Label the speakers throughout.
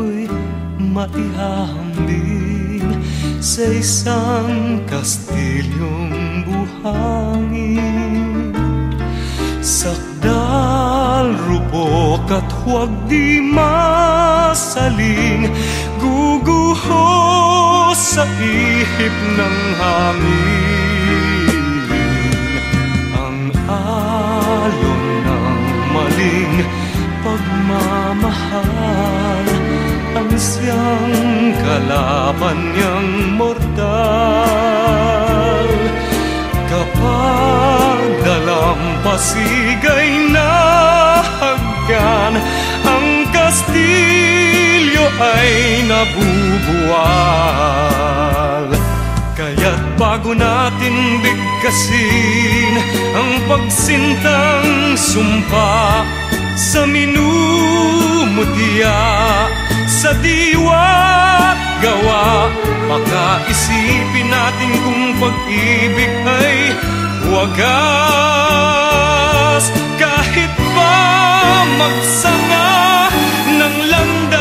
Speaker 1: ako'y maihahambing Sa isang kastilyong buhangin. Sakdal, rupok at huwag di masaling Guguho sa ihip ng hangin siyang kalaban niyang mortal. Kapag dalampasigay na haggan Ang kastilyo ay nabubuwal. Kaya't bago natin bigkasin Ang pagsintang sumpa Sa minumutya Sa diwa't gawa Baka isipin natin kung pag-ibig ay wagas. Kahit pa magsanga ng landas.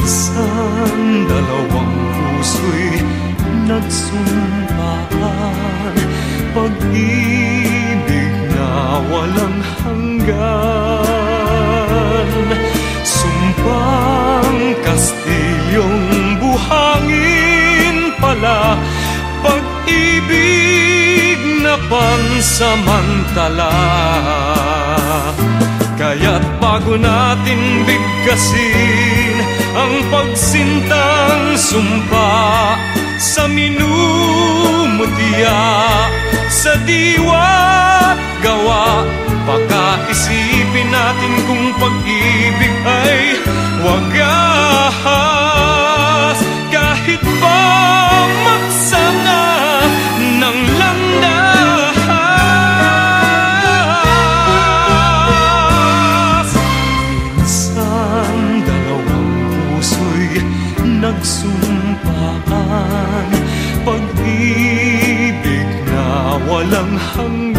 Speaker 1: Minsan dalawang puso'y nagsumpaan Pag-ibig hanggan. Sumpang kastilyong buhangin pala Pag-ibig na pansamantala. Kaya't bago natin bigkasin Ang pagsintang sumpa Sa minumutya Sa diwa Baka isipin natin kung pag-ibig ay wagas Kahit pa magsana ng landas. Minsan dalawang puso'y nagsumpaan Pag-ibig na walang hanggan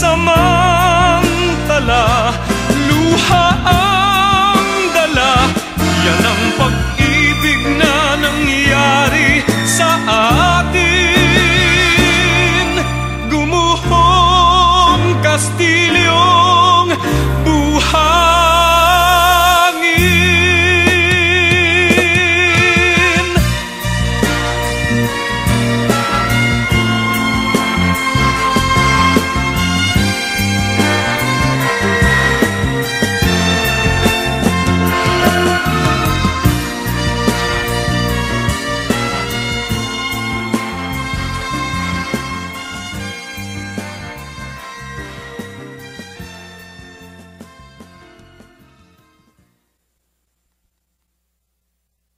Speaker 1: some more.